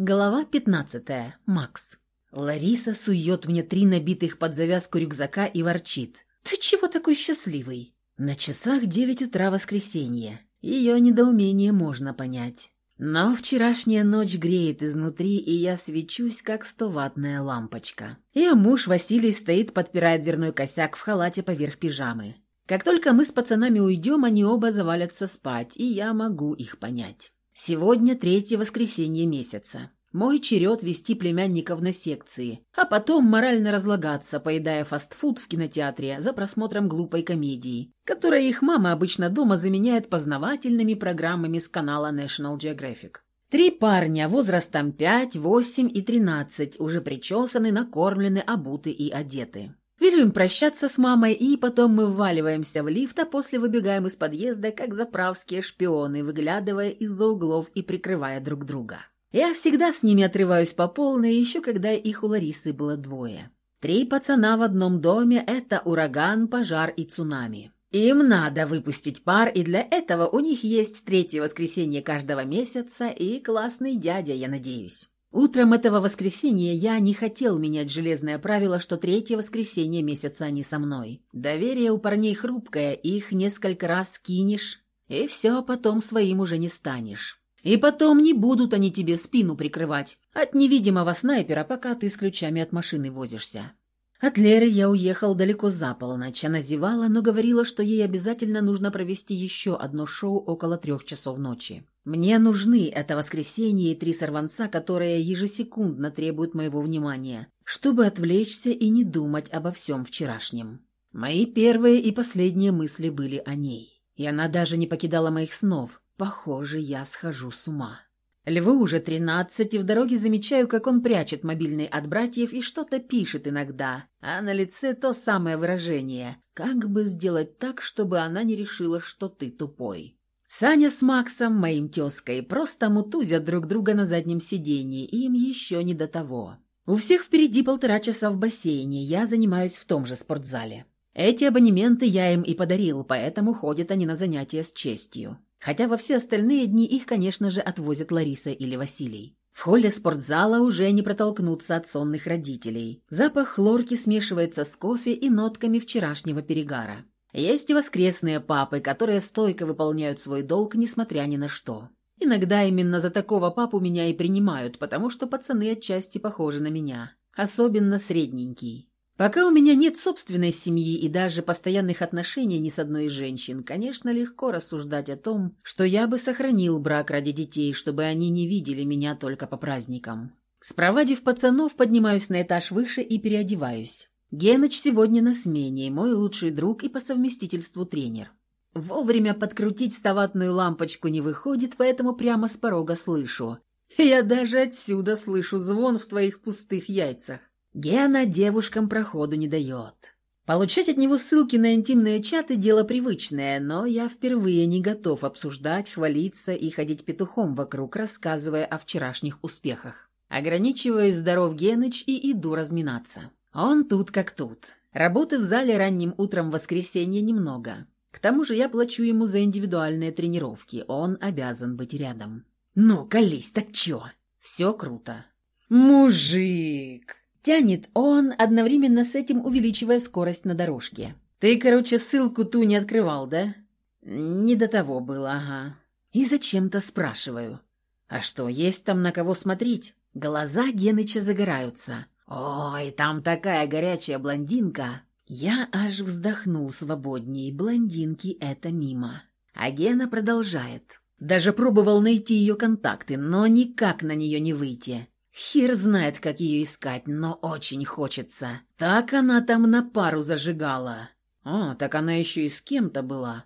Глава 15. Макс. Лариса сует мне три набитых под завязку рюкзака и ворчит. «Ты чего такой счастливый?» На часах девять утра воскресенье. Ее недоумение можно понять. Но вчерашняя ночь греет изнутри, и я свечусь, как стоватная лампочка. Ее муж Василий стоит, подпирая дверной косяк в халате поверх пижамы. Как только мы с пацанами уйдем, они оба завалятся спать, и я могу их понять. Сегодня третье воскресенье месяца. Мой черед вести племянников на секции, а потом морально разлагаться, поедая фастфуд в кинотеатре за просмотром глупой комедии, которая их мама обычно дома заменяет познавательными программами с канала National Geographic. Три парня возрастом 5, 8 и 13 уже причесаны, накормлены, обуты и одеты. Велю им прощаться с мамой, и потом мы вваливаемся в лифт, а после выбегаем из подъезда, как заправские шпионы, выглядывая из-за углов и прикрывая друг друга. Я всегда с ними отрываюсь по полной, еще когда их у Ларисы было двое. Три пацана в одном доме – это ураган, пожар и цунами. Им надо выпустить пар, и для этого у них есть третье воскресенье каждого месяца и классный дядя, я надеюсь. Утром этого воскресенья я не хотел менять железное правило, что третье воскресенье месяца они со мной. Доверие у парней хрупкое, их несколько раз скинешь, и все, потом своим уже не станешь. И потом не будут они тебе спину прикрывать от невидимого снайпера, пока ты с ключами от машины возишься. От Леры я уехал далеко за полночь. Она зевала, но говорила, что ей обязательно нужно провести еще одно шоу около трех часов ночи. Мне нужны это воскресенье и три сорванца, которые ежесекундно требуют моего внимания, чтобы отвлечься и не думать обо всем вчерашнем. Мои первые и последние мысли были о ней. И она даже не покидала моих снов. Похоже, я схожу с ума. Льву уже тринадцать, и в дороге замечаю, как он прячет мобильный от братьев и что-то пишет иногда, а на лице то самое выражение «Как бы сделать так, чтобы она не решила, что ты тупой?» Саня с Максом, моим тезкой, просто мутузят друг друга на заднем сиденье, им еще не до того. У всех впереди полтора часа в бассейне, я занимаюсь в том же спортзале. Эти абонементы я им и подарил, поэтому ходят они на занятия с честью. Хотя во все остальные дни их, конечно же, отвозят Лариса или Василий. В холле спортзала уже не протолкнуться от сонных родителей. Запах хлорки смешивается с кофе и нотками вчерашнего перегара. Есть и воскресные папы, которые стойко выполняют свой долг, несмотря ни на что. Иногда именно за такого папу меня и принимают, потому что пацаны отчасти похожи на меня. Особенно средненький. Пока у меня нет собственной семьи и даже постоянных отношений ни с одной из женщин, конечно, легко рассуждать о том, что я бы сохранил брак ради детей, чтобы они не видели меня только по праздникам. Спровадив пацанов, поднимаюсь на этаж выше и переодеваюсь. Геныч сегодня на смене, мой лучший друг и по совместительству тренер. Вовремя подкрутить ставатную лампочку не выходит, поэтому прямо с порога слышу. Я даже отсюда слышу звон в твоих пустых яйцах. Гена девушкам проходу не дает. Получать от него ссылки на интимные чаты – дело привычное, но я впервые не готов обсуждать, хвалиться и ходить петухом вокруг, рассказывая о вчерашних успехах. Ограничиваюсь здоров Геныч и иду разминаться. Он тут как тут. Работы в зале ранним утром в воскресенье немного. К тому же я плачу ему за индивидуальные тренировки. Он обязан быть рядом. Ну, колись, так чё? Все круто. Мужик! Тянет он, одновременно с этим увеличивая скорость на дорожке. Ты, короче, ссылку ту не открывал, да? Не до того было, ага. И зачем-то спрашиваю. А что, есть там на кого смотреть? Глаза Геныча загораются. «Ой, там такая горячая блондинка!» Я аж вздохнул свободней, блондинки — это мимо. А Гена продолжает. Даже пробовал найти ее контакты, но никак на нее не выйти. Хер знает, как ее искать, но очень хочется. Так она там на пару зажигала. О, так она еще и с кем-то была.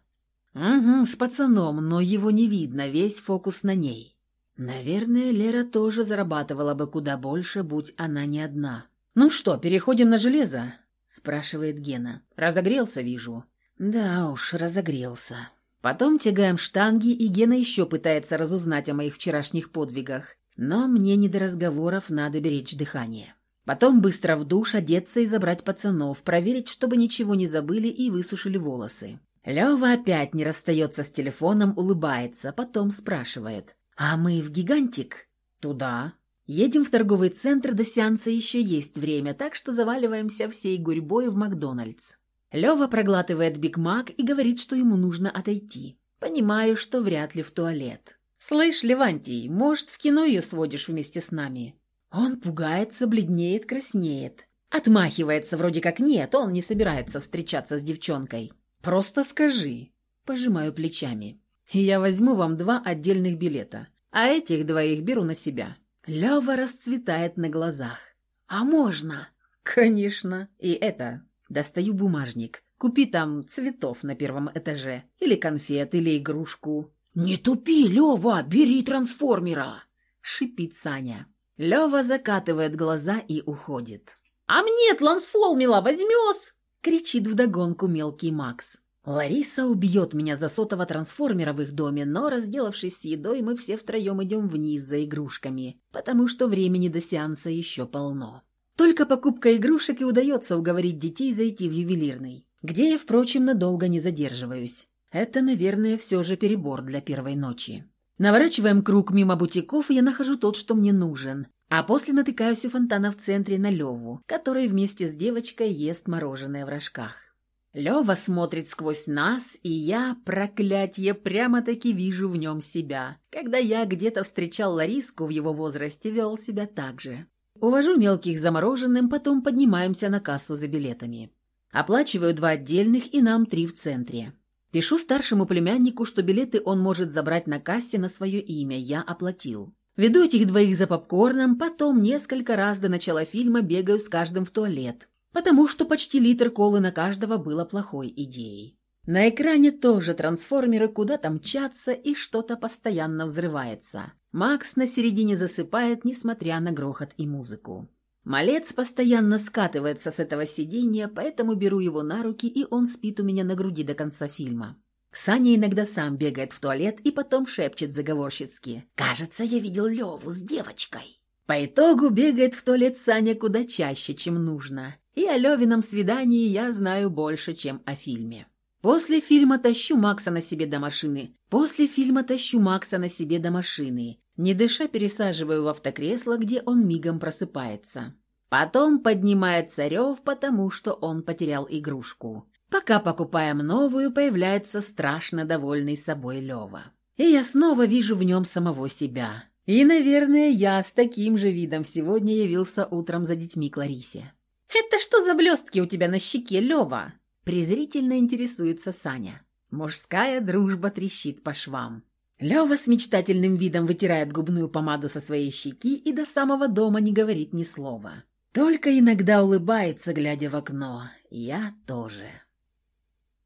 Угу, с пацаном, но его не видно, весь фокус на ней. Наверное, Лера тоже зарабатывала бы куда больше, будь она не одна. «Ну что, переходим на железо?» – спрашивает Гена. «Разогрелся, вижу». «Да уж, разогрелся». Потом тягаем штанги, и Гена еще пытается разузнать о моих вчерашних подвигах. Но мне не до разговоров, надо беречь дыхание. Потом быстро в душ, одеться и забрать пацанов, проверить, чтобы ничего не забыли и высушили волосы. Лёва опять не расстается с телефоном, улыбается, потом спрашивает. «А мы в гигантик?» «Туда». Едем в торговый центр, до сеанса еще есть время, так что заваливаемся всей гурьбой в Макдональдс. Лева проглатывает Биг Мак и говорит, что ему нужно отойти. Понимаю, что вряд ли в туалет. «Слышь, Левантий, может, в кино ее сводишь вместе с нами?» Он пугается, бледнеет, краснеет. Отмахивается, вроде как нет, он не собирается встречаться с девчонкой. «Просто скажи». Пожимаю плечами. «Я возьму вам два отдельных билета, а этих двоих беру на себя». Лева расцветает на глазах. «А можно?» «Конечно. И это...» Достаю бумажник. Купи там цветов на первом этаже. Или конфет, или игрушку. «Не тупи, Лева, бери трансформера!» Шипит Саня. Лева закатывает глаза и уходит. «А мне трансформера возьмешь?» Кричит вдогонку мелкий Макс. Лариса убьет меня за сотого трансформера в их доме, но, разделавшись с едой, мы все втроем идем вниз за игрушками, потому что времени до сеанса еще полно. Только покупка игрушек и удается уговорить детей зайти в ювелирный, где я, впрочем, надолго не задерживаюсь. Это, наверное, все же перебор для первой ночи. Наворачиваем круг мимо бутиков, и я нахожу тот, что мне нужен. А после натыкаюсь у фонтана в центре на Леву, который вместе с девочкой ест мороженое в рожках. Лева смотрит сквозь нас, и я, проклятье, прямо-таки вижу в нем себя. Когда я где-то встречал Лариску в его возрасте, вел себя так же. Увожу мелких замороженным, потом поднимаемся на кассу за билетами. Оплачиваю два отдельных и нам три в центре. Пишу старшему племяннику, что билеты он может забрать на кассе на свое имя, я оплатил. Веду этих двоих за попкорном, потом несколько раз до начала фильма бегаю с каждым в туалет потому что почти литр колы на каждого было плохой идеей. На экране тоже трансформеры куда-то мчатся и что-то постоянно взрывается. Макс на середине засыпает, несмотря на грохот и музыку. Малец постоянно скатывается с этого сиденья, поэтому беру его на руки, и он спит у меня на груди до конца фильма. Саня иногда сам бегает в туалет и потом шепчет заговорщицки. «Кажется, я видел Леву с девочкой». По итогу бегает в туалет Саня куда чаще, чем нужно. И о Левином свидании я знаю больше, чем о фильме. После фильма тащу Макса на себе до машины. После фильма тащу Макса на себе до машины. Не дыша пересаживаю в автокресло, где он мигом просыпается. Потом поднимается рев, потому что он потерял игрушку. Пока покупаем новую, появляется страшно довольный собой Лева. И я снова вижу в нем самого себя. И, наверное, я с таким же видом сегодня явился утром за детьми к Ларисе. «Это что за блестки у тебя на щеке, Лева?» Презрительно интересуется Саня. Мужская дружба трещит по швам. Лева с мечтательным видом вытирает губную помаду со своей щеки и до самого дома не говорит ни слова. Только иногда улыбается, глядя в окно. Я тоже.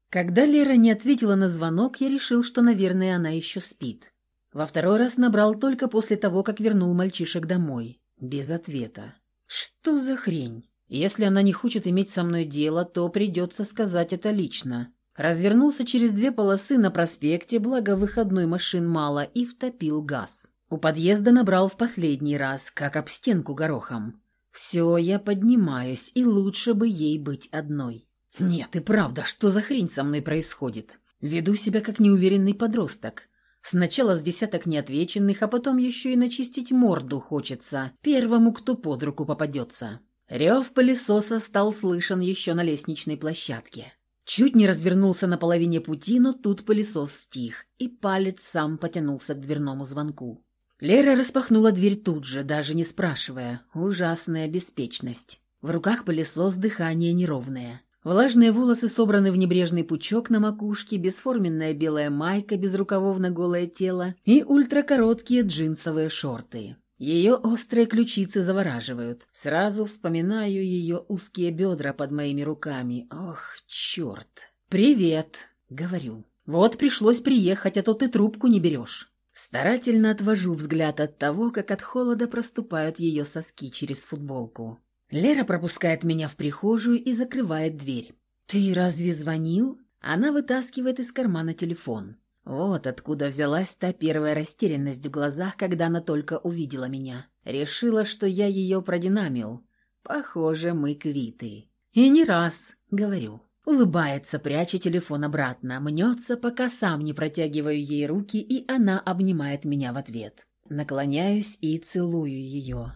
Когда Лера не ответила на звонок, я решил, что, наверное, она еще спит. Во второй раз набрал только после того, как вернул мальчишек домой. Без ответа. Что за хрень? Если она не хочет иметь со мной дело, то придется сказать это лично. Развернулся через две полосы на проспекте, благо выходной машин мало, и втопил газ. У подъезда набрал в последний раз, как об стенку горохом. Все, я поднимаюсь, и лучше бы ей быть одной. Нет, и правда, что за хрень со мной происходит? Веду себя как неуверенный подросток. Сначала с десяток неотвеченных, а потом еще и начистить морду хочется первому, кто под руку попадется. Рев пылесоса стал слышен еще на лестничной площадке. Чуть не развернулся на половине пути, но тут пылесос стих, и палец сам потянулся к дверному звонку. Лера распахнула дверь тут же, даже не спрашивая. Ужасная беспечность. В руках пылесос, дыхание неровное. Влажные волосы собраны в небрежный пучок на макушке, бесформенная белая майка без рукавов на голое тело и ультракороткие джинсовые шорты. Ее острые ключицы завораживают. Сразу вспоминаю ее узкие бедра под моими руками. Ох, черт. «Привет», — говорю. «Вот пришлось приехать, а то ты трубку не берешь». Старательно отвожу взгляд от того, как от холода проступают ее соски через футболку. Лера пропускает меня в прихожую и закрывает дверь. «Ты разве звонил?» Она вытаскивает из кармана телефон. Вот откуда взялась та первая растерянность в глазах, когда она только увидела меня. Решила, что я ее продинамил. Похоже, мы квиты. И не раз, говорю. Улыбается, пряча телефон обратно, мнется, пока сам не протягиваю ей руки, и она обнимает меня в ответ. Наклоняюсь и целую ее,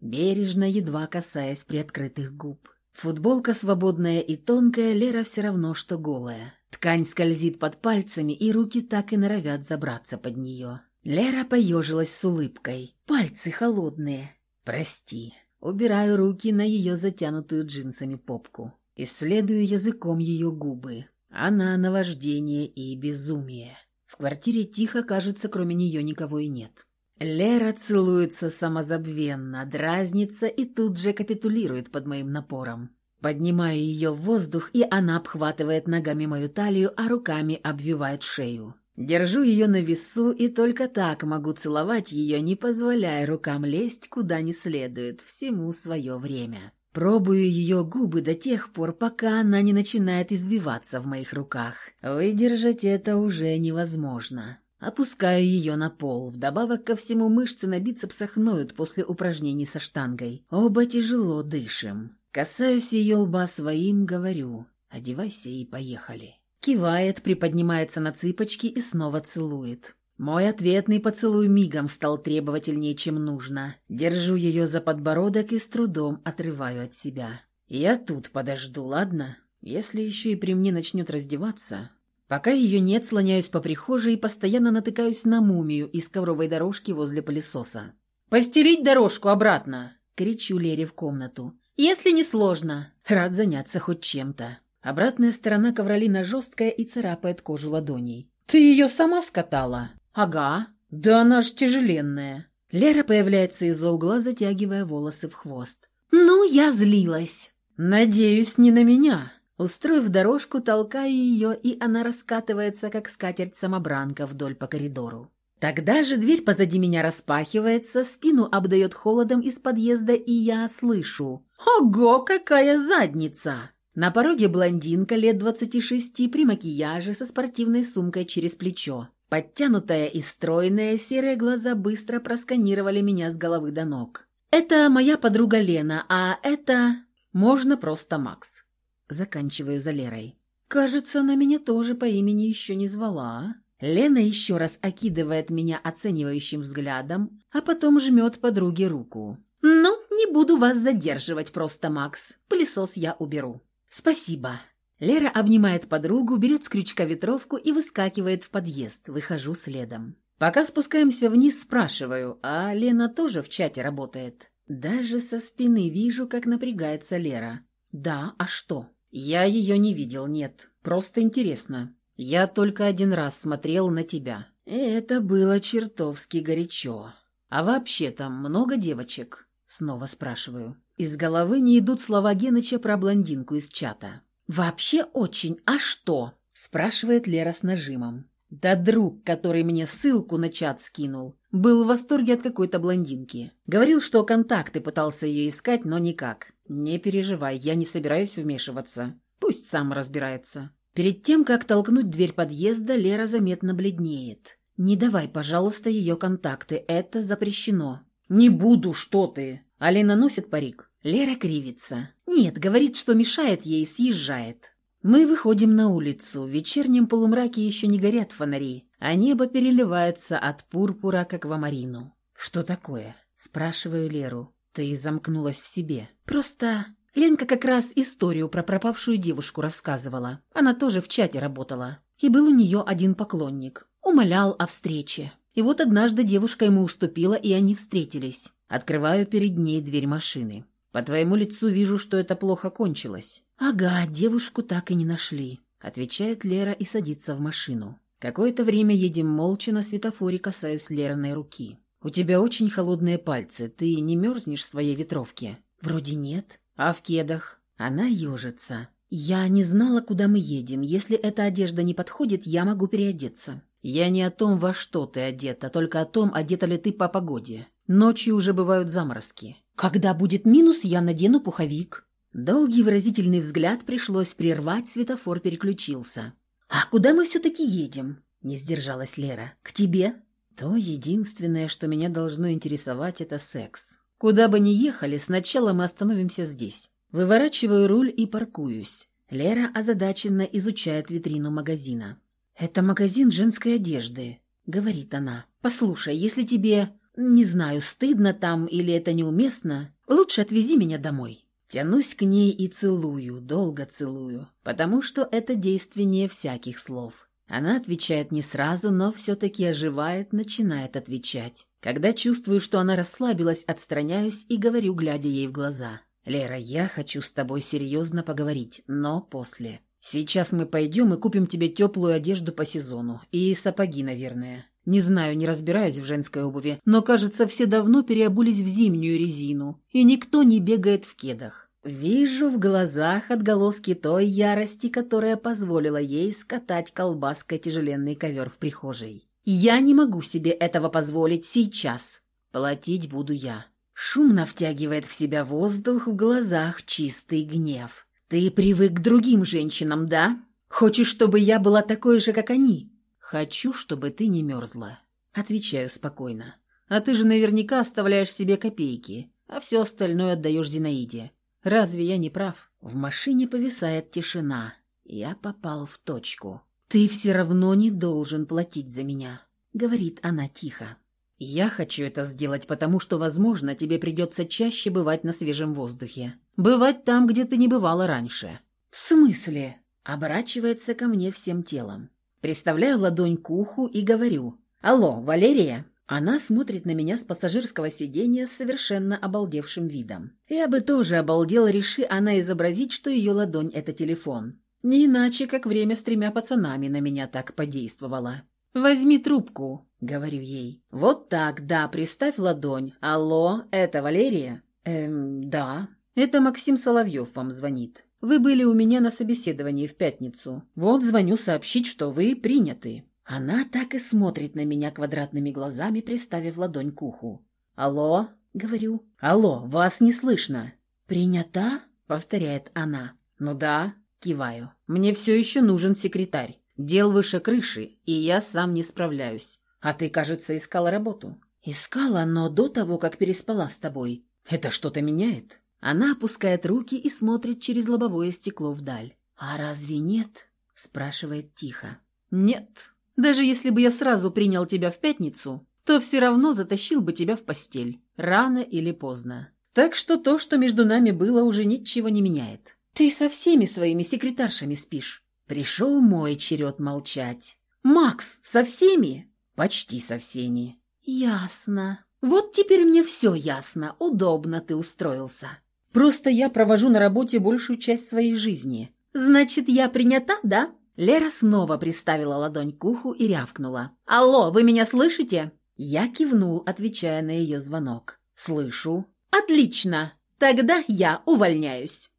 бережно, едва касаясь приоткрытых губ. Футболка свободная и тонкая, Лера все равно, что голая. Ткань скользит под пальцами, и руки так и норовят забраться под нее. Лера поежилась с улыбкой. Пальцы холодные. «Прости». Убираю руки на ее затянутую джинсами попку. Исследую языком ее губы. Она наваждение и безумие. В квартире тихо, кажется, кроме нее никого и нет. Лера целуется самозабвенно, дразнится и тут же капитулирует под моим напором. Поднимаю ее в воздух, и она обхватывает ногами мою талию, а руками обвивает шею. Держу ее на весу, и только так могу целовать ее, не позволяя рукам лезть куда не следует, всему свое время. Пробую ее губы до тех пор, пока она не начинает извиваться в моих руках. Выдержать это уже невозможно. Опускаю ее на пол. Вдобавок ко всему мышцы на бицепсах ноют после упражнений со штангой. Оба тяжело дышим. Касаюсь ее лба своим, говорю «Одевайся и поехали». Кивает, приподнимается на цыпочки и снова целует. Мой ответный поцелуй мигом стал требовательнее, чем нужно. Держу ее за подбородок и с трудом отрываю от себя. Я тут подожду, ладно? Если еще и при мне начнет раздеваться, Пока ее нет, слоняюсь по прихожей и постоянно натыкаюсь на мумию из ковровой дорожки возле пылесоса. «Постелить дорожку обратно!» — кричу Лере в комнату. «Если не сложно. Рад заняться хоть чем-то». Обратная сторона ковролина жесткая и царапает кожу ладоней. «Ты ее сама скатала?» «Ага. Да она ж тяжеленная». Лера появляется из-за угла, затягивая волосы в хвост. «Ну, я злилась». «Надеюсь, не на меня». Устроив дорожку, толкаю ее, и она раскатывается, как скатерть-самобранка вдоль по коридору. Тогда же дверь позади меня распахивается, спину обдает холодом из подъезда, и я слышу «Ого, какая задница!» На пороге блондинка лет двадцати шести при макияже со спортивной сумкой через плечо. Подтянутая и стройная, серые глаза быстро просканировали меня с головы до ног. «Это моя подруга Лена, а это...» «Можно просто Макс». Заканчиваю за Лерой. «Кажется, она меня тоже по имени еще не звала». Лена еще раз окидывает меня оценивающим взглядом, а потом жмет подруге руку. «Ну, не буду вас задерживать просто, Макс. Пылесос я уберу». «Спасибо». Лера обнимает подругу, берет с крючка ветровку и выскакивает в подъезд. Выхожу следом. Пока спускаемся вниз, спрашиваю, а Лена тоже в чате работает? Даже со спины вижу, как напрягается Лера. «Да, а что?» «Я ее не видел, нет. Просто интересно. Я только один раз смотрел на тебя. И это было чертовски горячо. А вообще там много девочек?» Снова спрашиваю. Из головы не идут слова Геныча про блондинку из чата. «Вообще очень. А что?» спрашивает Лера с нажимом. Да друг, который мне ссылку на чат скинул, был в восторге от какой-то блондинки. Говорил, что контакты пытался ее искать, но никак. «Не переживай, я не собираюсь вмешиваться. Пусть сам разбирается». Перед тем, как толкнуть дверь подъезда, Лера заметно бледнеет. «Не давай, пожалуйста, ее контакты. Это запрещено». «Не буду, что ты!» Алина носит парик. Лера кривится. «Нет, говорит, что мешает ей, съезжает». Мы выходим на улицу. В вечернем полумраке еще не горят фонари, а небо переливается от пурпура к аквамарину. «Что такое?» – спрашиваю Леру. Ты замкнулась в себе. Просто Ленка как раз историю про пропавшую девушку рассказывала. Она тоже в чате работала. И был у нее один поклонник. Умолял о встрече. И вот однажды девушка ему уступила, и они встретились. Открываю перед ней дверь машины. По твоему лицу вижу, что это плохо кончилось. Ага, девушку так и не нашли. Отвечает Лера и садится в машину. Какое-то время едем молча, на светофоре касаюсь Лериной руки. «У тебя очень холодные пальцы. Ты не мерзнешь в своей ветровке?» «Вроде нет. А в кедах?» Она ежится. «Я не знала, куда мы едем. Если эта одежда не подходит, я могу переодеться». «Я не о том, во что ты одета, только о том, одета ли ты по погоде. Ночью уже бывают заморозки». «Когда будет минус, я надену пуховик». Долгий выразительный взгляд пришлось прервать, светофор переключился. «А куда мы все-таки едем?» – не сдержалась Лера. «К тебе?» То единственное, что меня должно интересовать, это секс. Куда бы ни ехали, сначала мы остановимся здесь. Выворачиваю руль и паркуюсь. Лера озадаченно изучает витрину магазина. «Это магазин женской одежды», — говорит она. «Послушай, если тебе Не знаю, стыдно там или это неуместно. Лучше отвези меня домой». Тянусь к ней и целую, долго целую, потому что это действеннее всяких слов. Она отвечает не сразу, но все-таки оживает, начинает отвечать. Когда чувствую, что она расслабилась, отстраняюсь и говорю, глядя ей в глаза. «Лера, я хочу с тобой серьезно поговорить, но после. Сейчас мы пойдем и купим тебе теплую одежду по сезону. И сапоги, наверное. Не знаю, не разбираюсь в женской обуви, но, кажется, все давно переобулись в зимнюю резину, и никто не бегает в кедах. Вижу в глазах отголоски той ярости, которая позволила ей скатать колбаской тяжеленный ковер в прихожей. Я не могу себе этого позволить сейчас. Платить буду я. Шумно втягивает в себя воздух, в глазах чистый гнев. Ты привык к другим женщинам, да? Хочешь, чтобы я была такой же, как они? Хочу, чтобы ты не мерзла. Отвечаю спокойно. А ты же наверняка оставляешь себе копейки, а все остальное отдаешь Зинаиде. Разве я не прав? В машине повисает тишина. Я попал в точку. «Ты все равно не должен платить за меня», — говорит она тихо. «Я хочу это сделать, потому что, возможно, тебе придется чаще бывать на свежем воздухе. Бывать там, где ты не бывала раньше». «В смысле?» — оборачивается ко мне всем телом. Приставляю ладонь к уху и говорю. «Алло, Валерия?» Она смотрит на меня с пассажирского сиденья с совершенно обалдевшим видом. Я бы тоже обалдел, реши она изобразить, что ее ладонь – это телефон. Не иначе, как время с тремя пацанами на меня так подействовало. «Возьми трубку», — говорю ей. «Вот так, да, приставь ладонь. Алло, это Валерия?» «Эм, да. Это Максим Соловьев вам звонит. Вы были у меня на собеседовании в пятницу. Вот звоню сообщить, что вы приняты». Она так и смотрит на меня квадратными глазами, приставив ладонь к уху. «Алло?» — говорю. «Алло, вас не слышно». «Принята?» — повторяет она. «Ну да», — киваю. «Мне все еще нужен секретарь. Дел выше крыши, и я сам не справляюсь. А ты, кажется, искала работу». «Искала, но до того, как переспала с тобой. Это что-то меняет?» Она опускает руки и смотрит через лобовое стекло вдаль. «А разве нет?» — спрашивает тихо. «Нет», даже если бы я сразу принял тебя в пятницу, то все равно затащил бы тебя в постель, рано или поздно. Так что то, что между нами было, уже ничего не меняет. Ты со всеми своими секретаршами спишь. Пришел мой черед молчать. Макс, со всеми? Почти со всеми. Ясно. Вот теперь мне все ясно. Удобно ты устроился. Просто я провожу на работе большую часть своей жизни. Значит, я принята, да? Лера снова приставила ладонь к уху и рявкнула. «Алло, вы меня слышите?» Я кивнул, отвечая на ее звонок. «Слышу». «Отлично! Тогда я увольняюсь».